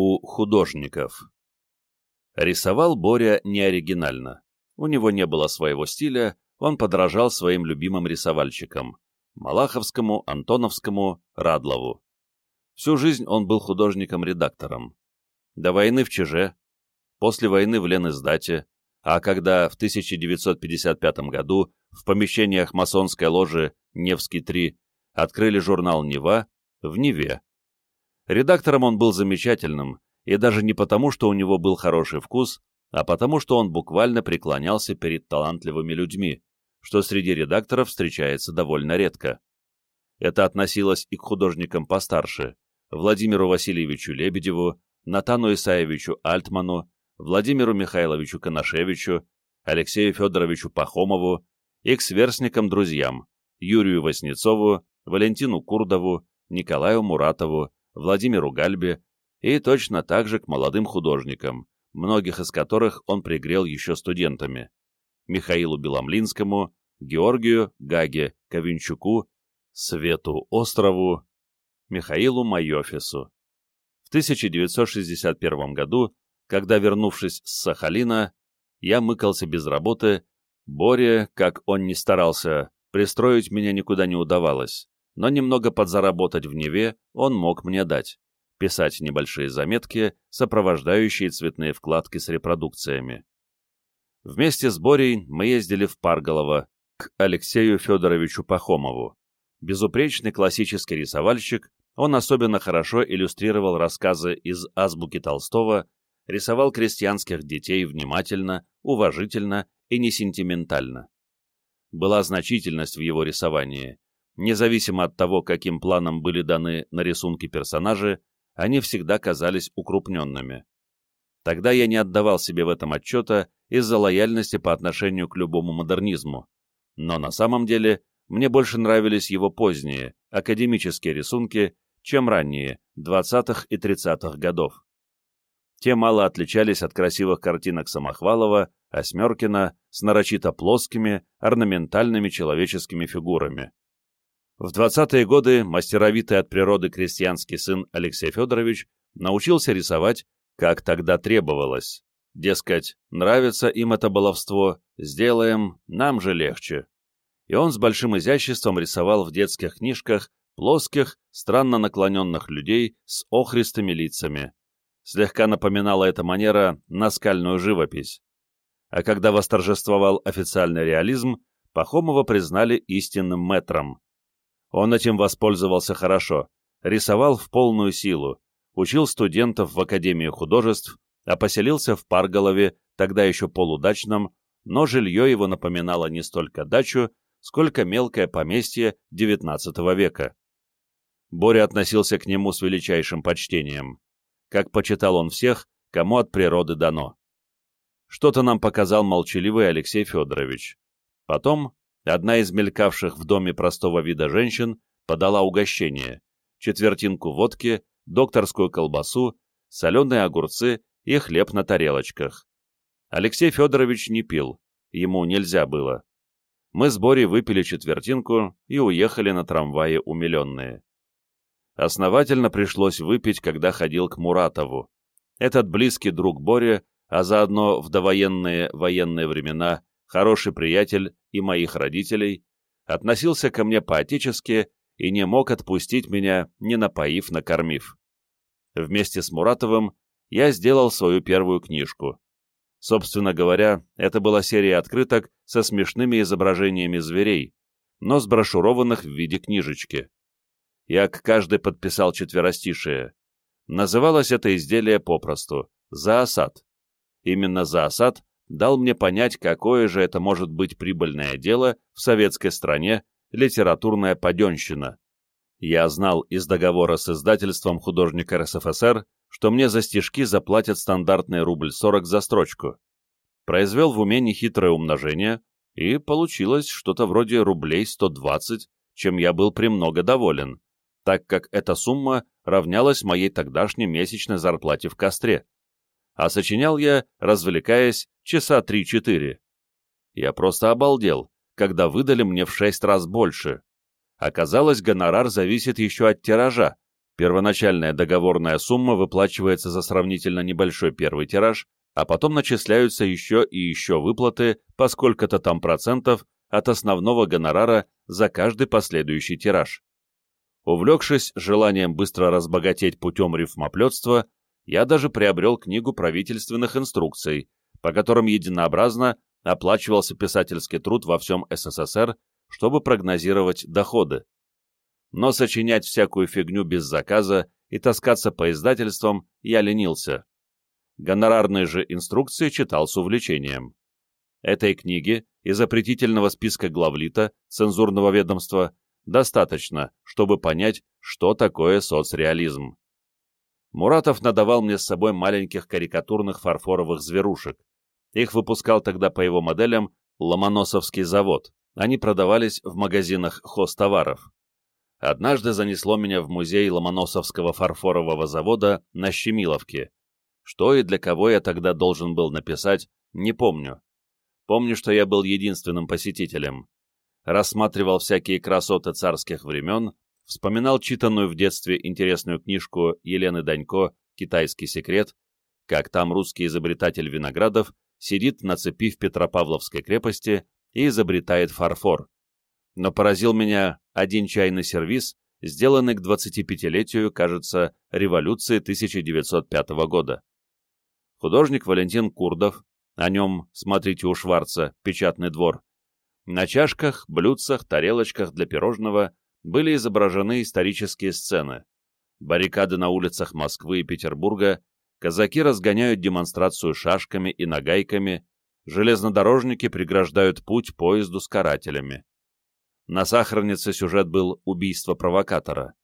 у художников. Рисовал Боря не оригинально. У него не было своего стиля, он подражал своим любимым рисовальщикам – Малаховскому, Антоновскому, Радлову. Всю жизнь он был художником-редактором. До войны в Чеже, после войны в Лениздате, а когда в 1955 году в помещениях масонской ложи «Невский-3» открыли журнал «Нева» в Неве. Редактором он был замечательным, и даже не потому, что у него был хороший вкус, а потому, что он буквально преклонялся перед талантливыми людьми, что среди редакторов встречается довольно редко. Это относилось и к художникам постарше, Владимиру Васильевичу Лебедеву, Натану Исаевичу Альтману, Владимиру Михайловичу Коношевичу, Алексею Федоровичу Пахомову и к сверстникам-друзьям Юрию Васнецову, Валентину Курдову, Николаю Муратову, Владимиру Гальбе и точно так же к молодым художникам, многих из которых он пригрел еще студентами, Михаилу Беломлинскому, Георгию Гаге Ковенчуку, Свету Острову, Михаилу Майофису. В 1961 году, когда, вернувшись с Сахалина, я мыкался без работы, Боре, как он ни старался, пристроить меня никуда не удавалось, но немного подзаработать в Неве он мог мне дать, писать небольшие заметки, сопровождающие цветные вкладки с репродукциями. Вместе с Борей мы ездили в Парголово к Алексею Федоровичу Пахомову. Безупречный классический рисовальщик, он особенно хорошо иллюстрировал рассказы из азбуки Толстого, рисовал крестьянских детей внимательно, уважительно и не сентиментально. Была значительность в его рисовании. Независимо от того, каким планом были даны на рисунки персонажи, они всегда казались укрупненными. Тогда я не отдавал себе в этом отчета из-за лояльности по отношению к любому модернизму. Но на самом деле мне больше нравились его поздние, академические рисунки, чем ранние, 20-х и 30-х годов. Те мало отличались от красивых картинок Самохвалова, Осьмеркина с нарочито плоскими, орнаментальными человеческими фигурами. В 20-е годы мастеровитый от природы крестьянский сын Алексей Федорович научился рисовать, как тогда требовалось. Дескать, нравится им это баловство, сделаем, нам же легче. И он с большим изяществом рисовал в детских книжках плоских, странно наклоненных людей с охристыми лицами. Слегка напоминала эта манера наскальную живопись. А когда восторжествовал официальный реализм, Пахомова признали истинным метром. Он этим воспользовался хорошо, рисовал в полную силу, учил студентов в Академии художеств, а поселился в Парголове, тогда еще полудачном, но жилье его напоминало не столько дачу, сколько мелкое поместье XIX века. Боря относился к нему с величайшим почтением. Как почитал он всех, кому от природы дано. Что-то нам показал молчаливый Алексей Федорович. Потом одна из мелькавших в доме простого вида женщин подала угощение, четвертинку водки, докторскую колбасу, соленые огурцы и хлеб на тарелочках. Алексей Федорович не пил, ему нельзя было. Мы с Борей выпили четвертинку и уехали на трамвае умиленные. Основательно пришлось выпить, когда ходил к Муратову. Этот близкий друг Боря а заодно в довоенные военные времена хороший приятель и моих родителей, относился ко мне поотечески и не мог отпустить меня, не напоив, накормив. Вместе с Муратовым я сделал свою первую книжку. Собственно говоря, это была серия открыток со смешными изображениями зверей, но сброшурованных в виде книжечки. Я к каждой подписал четверостишие. Называлось это изделие попросту «За осад». Именно за осад дал мне понять, какое же это может быть прибыльное дело в советской стране литературная паденщина. Я знал из договора с издательством художника РСФСР, что мне за стишки заплатят стандартный рубль 40 за строчку. Произвел в уме нехитрое умножение, и получилось что-то вроде рублей 120, чем я был премного доволен, так как эта сумма равнялась моей тогдашней месячной зарплате в Костре а сочинял я, развлекаясь, часа три-четыре. Я просто обалдел, когда выдали мне в шесть раз больше. Оказалось, гонорар зависит еще от тиража, Первоначальная договорная сумма выплачивается за сравнительно небольшой первый тираж, а потом начисляются еще и еще выплаты по сколько-то там процентов от основного гонорара за каждый последующий тираж. Увлекшись желанием быстро разбогатеть путем рифмоплетства, я даже приобрел книгу правительственных инструкций, по которым единообразно оплачивался писательский труд во всем СССР, чтобы прогнозировать доходы. Но сочинять всякую фигню без заказа и таскаться по издательствам я ленился. Гонорарные же инструкции читал с увлечением. Этой книги и запретительного списка главлита цензурного ведомства достаточно, чтобы понять, что такое соцреализм. Муратов надавал мне с собой маленьких карикатурных фарфоровых зверушек. Их выпускал тогда по его моделям Ломоносовский завод. Они продавались в магазинах хозтоваров. Однажды занесло меня в музей Ломоносовского фарфорового завода на Щемиловке. Что и для кого я тогда должен был написать, не помню. Помню, что я был единственным посетителем. Рассматривал всякие красоты царских времен, вспоминал читанную в детстве интересную книжку Елены Данько «Китайский секрет», как там русский изобретатель Виноградов сидит на цепи в Петропавловской крепости и изобретает фарфор. Но поразил меня один чайный сервиз, сделанный к 25-летию, кажется, революции 1905 года. Художник Валентин Курдов о нем смотрите у Шварца, печатный двор. На чашках, блюдцах, тарелочках для пирожного были изображены исторические сцены. Баррикады на улицах Москвы и Петербурга, казаки разгоняют демонстрацию шашками и нагайками, железнодорожники преграждают путь поезду с карателями. На Сахарнице сюжет был «Убийство провокатора».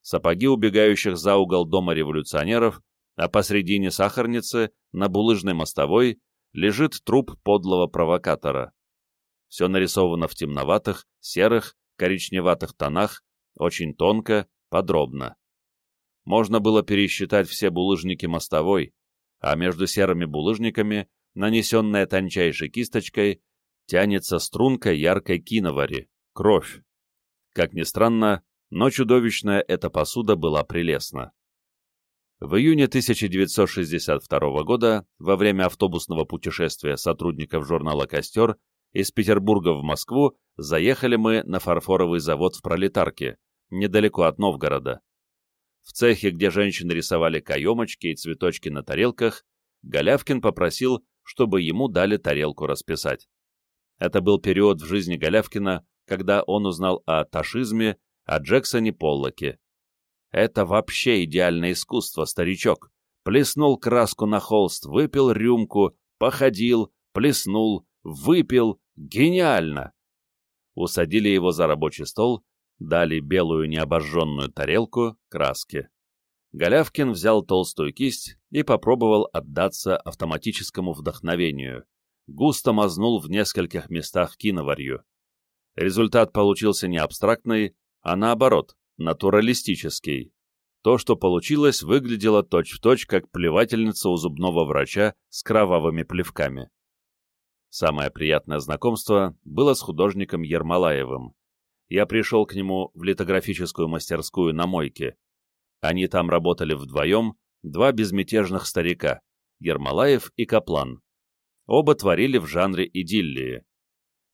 Сапоги убегающих за угол дома революционеров, а посредине Сахарницы, на булыжной мостовой, лежит труп подлого провокатора. Все нарисовано в темноватых, серых, коричневатых тонах, очень тонко, подробно. Можно было пересчитать все булыжники мостовой, а между серыми булыжниками, нанесенная тончайшей кисточкой, тянется струнка яркой киновари, кровь. Как ни странно, но чудовищная эта посуда была прелестна. В июне 1962 года, во время автобусного путешествия сотрудников журнала «Костер» из Петербурга в Москву заехали мы на фарфоровый завод в Пролетарке, недалеко от Новгорода. В цехе, где женщины рисовали каемочки и цветочки на тарелках, Голявкин попросил, чтобы ему дали тарелку расписать. Это был период в жизни Голявкина, когда он узнал о ташизме, о Джексоне Поллоке, это вообще идеальное искусство, старичок. Плеснул краску на холст, выпил рюмку, походил, плеснул, выпил. Гениально! Усадили его за рабочий стол, дали белую необожженную тарелку краски. Голявкин взял толстую кисть и попробовал отдаться автоматическому вдохновению. Густо мазнул в нескольких местах киноварью. Результат получился не абстрактный, а наоборот, натуралистический. То, что получилось, выглядело точь-в-точь, точь, как плевательница у зубного врача с кровавыми плевками. Самое приятное знакомство было с художником Ермолаевым. Я пришел к нему в литографическую мастерскую на мойке. Они там работали вдвоем, два безмятежных старика, Ермолаев и Каплан. Оба творили в жанре идиллии.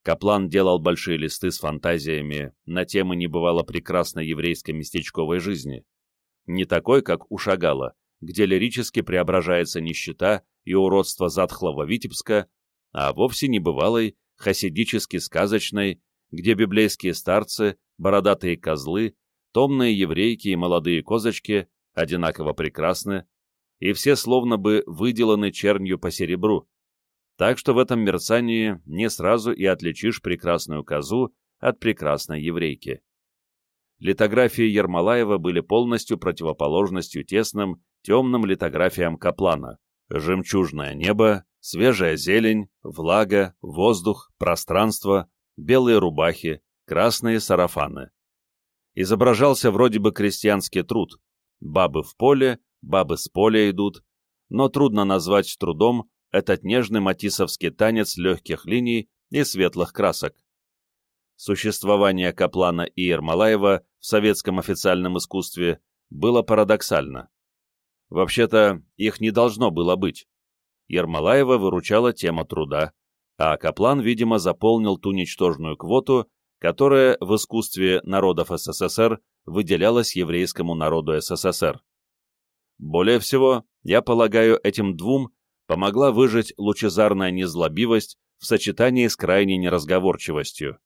Каплан делал большие листы с фантазиями на темы небывало прекрасной еврейской местечковой жизни. Не такой, как у Шагала, где лирически преображается нищета и уродство затхлого Витебска, а вовсе небывалой, хасидически сказочной, где библейские старцы, бородатые козлы, томные еврейки и молодые козочки одинаково прекрасны, и все словно бы выделаны чернью по серебру, так что в этом мерцании не сразу и отличишь прекрасную козу от прекрасной еврейки. Литографии Ермолаева были полностью противоположностью тесным, темным литографиям Каплана. Жемчужное небо, свежая зелень, влага, воздух, пространство, белые рубахи, красные сарафаны. Изображался вроде бы крестьянский труд. Бабы в поле, бабы с поля идут, но трудно назвать трудом этот нежный матисовский танец легких линий и светлых красок. Существование Каплана и Ермолаева в советском официальном искусстве было парадоксально. Вообще-то, их не должно было быть. Ермолаева выручала тема труда, а Каплан, видимо, заполнил ту ничтожную квоту, которая в искусстве народов СССР выделялась еврейскому народу СССР. Более всего, я полагаю, этим двум помогла выжить лучезарная незлобивость в сочетании с крайней неразговорчивостью.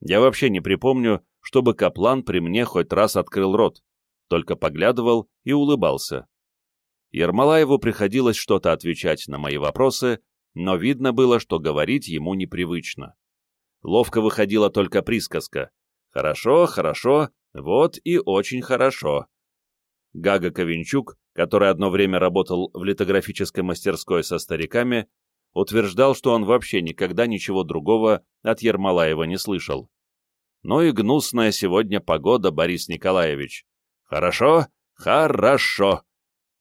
Я вообще не припомню, чтобы Каплан при мне хоть раз открыл рот, только поглядывал и улыбался. Ермолаеву приходилось что-то отвечать на мои вопросы, но видно было, что говорить ему непривычно. Ловко выходила только присказка «Хорошо, хорошо, вот и очень хорошо». Гага Ковенчук, который одно время работал в литографической мастерской со стариками, утверждал, что он вообще никогда ничего другого от Ермолаева не слышал. Ну и гнусная сегодня погода, Борис Николаевич. Хорошо? Хорошо.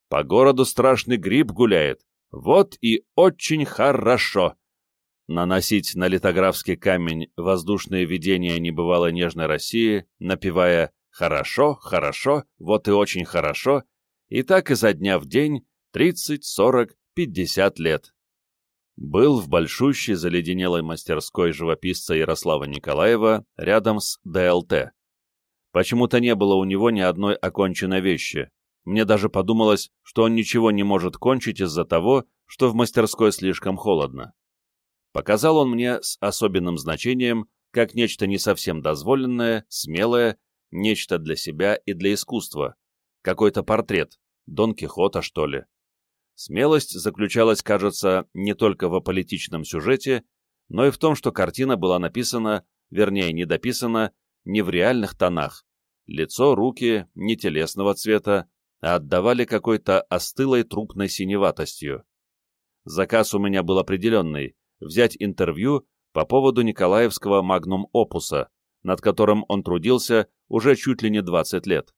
По городу страшный гриб гуляет. Вот и очень хорошо. Наносить на литографский камень воздушные видения небывало нежной России, напевая «хорошо, хорошо, вот и очень хорошо», и так изо дня в день 30, 40, 50 лет. Был в большущей заледенелой мастерской живописца Ярослава Николаева рядом с ДЛТ. Почему-то не было у него ни одной оконченной вещи. Мне даже подумалось, что он ничего не может кончить из-за того, что в мастерской слишком холодно. Показал он мне с особенным значением, как нечто не совсем дозволенное, смелое, нечто для себя и для искусства. Какой-то портрет, Дон Кихота, что ли. Смелость заключалась, кажется, не только в аполитичном сюжете, но и в том, что картина была написана, вернее, не дописана, не в реальных тонах. Лицо, руки не телесного цвета, а отдавали какой-то остылой трупной синеватостью. Заказ у меня был определенный — взять интервью по поводу Николаевского магнум-опуса, над которым он трудился уже чуть ли не 20 лет.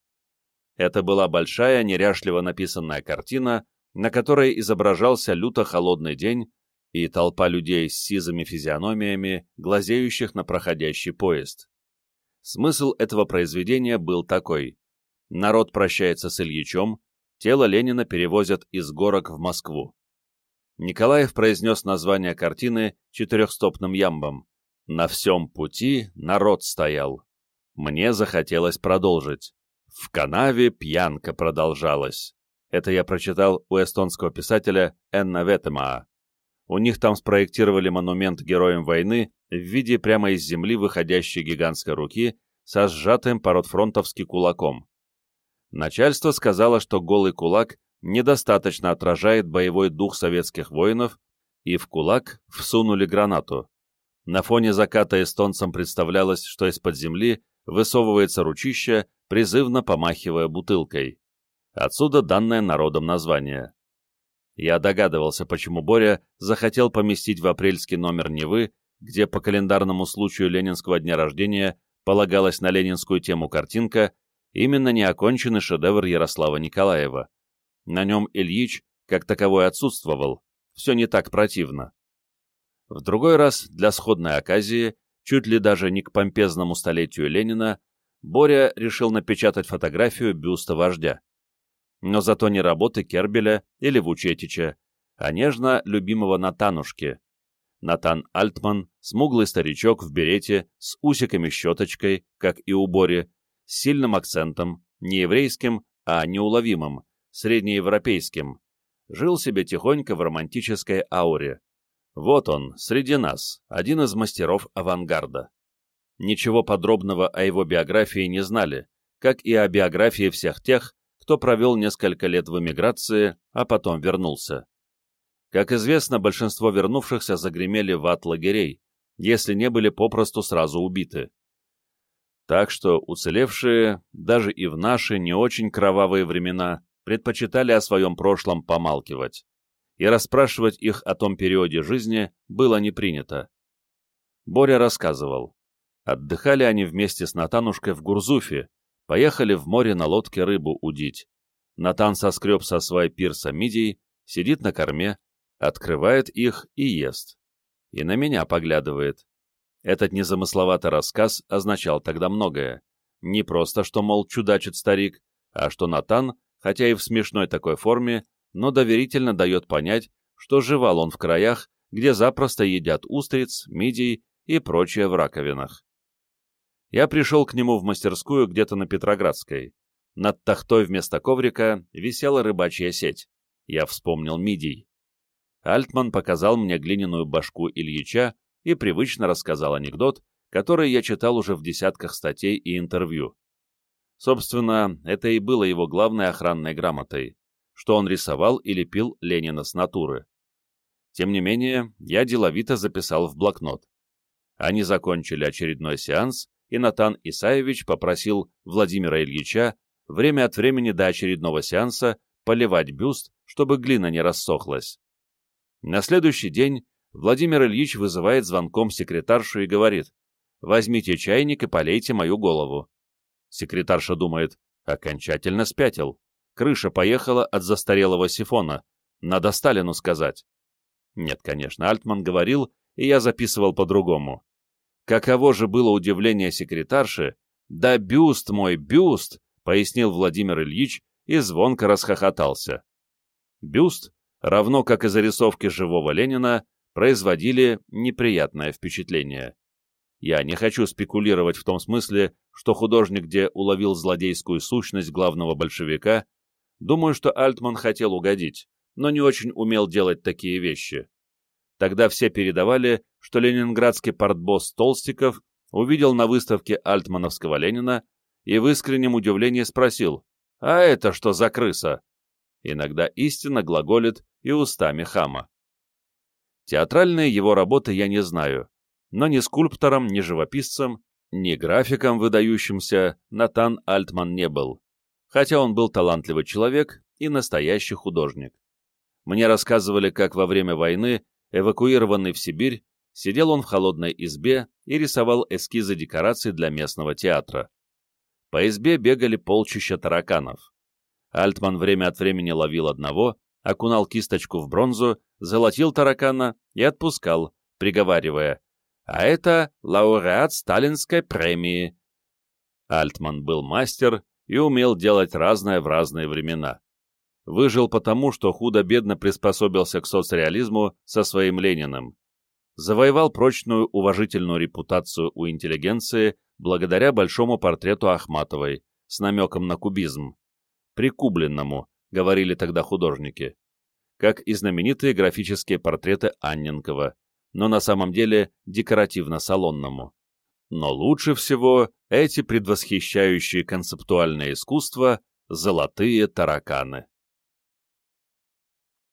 Это была большая, неряшливо написанная картина, на которой изображался люто холодный день и толпа людей с сизыми физиономиями, глазеющих на проходящий поезд. Смысл этого произведения был такой. Народ прощается с Ильичом, тело Ленина перевозят из горок в Москву. Николаев произнес название картины четырехстопным ямбом. «На всем пути народ стоял». Мне захотелось продолжить. В канаве пьянка продолжалась. Это я прочитал у эстонского писателя Энна Ветемаа. У них там спроектировали монумент героям войны в виде прямо из земли выходящей гигантской руки со сжатым породфронтовски кулаком. Начальство сказало, что голый кулак недостаточно отражает боевой дух советских воинов, и в кулак всунули гранату. На фоне заката эстонцам представлялось, что из-под земли высовывается ручище, призывно помахивая бутылкой. Отсюда данное народом название. Я догадывался, почему Боря захотел поместить в апрельский номер Невы, где по календарному случаю ленинского дня рождения полагалась на ленинскую тему картинка, именно неоконченный шедевр Ярослава Николаева. На нем Ильич, как таковой, отсутствовал. Все не так противно. В другой раз, для сходной оказии, чуть ли даже не к помпезному столетию Ленина, Боря решил напечатать фотографию бюста вождя но зато не работы Кербеля или Вучетича, а нежно любимого Натанушки. Натан Альтман, смуглый старичок в берете, с усиками-щеточкой, как и у Бори, с сильным акцентом, не еврейским, а неуловимым, среднеевропейским, жил себе тихонько в романтической ауре. Вот он, среди нас, один из мастеров авангарда. Ничего подробного о его биографии не знали, как и о биографии всех тех, кто провел несколько лет в эмиграции, а потом вернулся. Как известно, большинство вернувшихся загремели в ад лагерей, если не были попросту сразу убиты. Так что уцелевшие, даже и в наши не очень кровавые времена, предпочитали о своем прошлом помалкивать, и расспрашивать их о том периоде жизни было не принято. Боря рассказывал. Отдыхали они вместе с Натанушкой в Гурзуфе, Поехали в море на лодке рыбу удить. Натан соскреб со свай пирса мидий, сидит на корме, открывает их и ест. И на меня поглядывает. Этот незамысловатый рассказ означал тогда многое. Не просто, что, мол, чудачит старик, а что Натан, хотя и в смешной такой форме, но доверительно дает понять, что жевал он в краях, где запросто едят устриц, мидий и прочее в раковинах. Я пришел к нему в мастерскую где-то на Петроградской. Над тахтой вместо коврика висела рыбачья сеть. Я вспомнил мидий. Альтман показал мне глиняную башку Ильича и привычно рассказал анекдот, который я читал уже в десятках статей и интервью. Собственно, это и было его главной охранной грамотой, что он рисовал и лепил Ленина с натуры. Тем не менее, я деловито записал в блокнот. Они закончили очередной сеанс, и Натан Исаевич попросил Владимира Ильича время от времени до очередного сеанса поливать бюст, чтобы глина не рассохлась. На следующий день Владимир Ильич вызывает звонком секретаршу и говорит, «Возьмите чайник и полейте мою голову». Секретарша думает, окончательно спятил. Крыша поехала от застарелого сифона. Надо Сталину сказать. Нет, конечно, Альтман говорил, и я записывал по-другому. Каково же было удивление секретарши? «Да бюст мой, бюст!» — пояснил Владимир Ильич и звонко расхохотался. Бюст, равно как и зарисовки живого Ленина, производили неприятное впечатление. Я не хочу спекулировать в том смысле, что художник где уловил злодейскую сущность главного большевика, думаю, что Альтман хотел угодить, но не очень умел делать такие вещи. Тогда все передавали, что ленинградский портбосс Толстиков увидел на выставке альтмановского Ленина и в искреннем удивлении спросил, «А это что за крыса?» Иногда истинно глаголит и устами хама. Театральные его работы я не знаю, но ни скульптором, ни живописцем, ни графиком выдающимся Натан Альтман не был, хотя он был талантливый человек и настоящий художник. Мне рассказывали, как во время войны, эвакуированный в Сибирь, сидел он в холодной избе и рисовал эскизы декораций для местного театра. По избе бегали полчища тараканов. Альтман время от времени ловил одного, окунал кисточку в бронзу, золотил таракана и отпускал, приговаривая а это лауреат сталинской премии. Альтман был мастер и умел делать разное в разные времена. Выжил потому, что худо-бедно приспособился к соцреализму со своим Лениным. Завоевал прочную уважительную репутацию у интеллигенции благодаря большому портрету Ахматовой с намеком на кубизм. Прикубленному, говорили тогда художники. Как и знаменитые графические портреты Анненкова, но на самом деле декоративно-салонному. Но лучше всего эти предвосхищающие концептуальное искусство «золотые тараканы».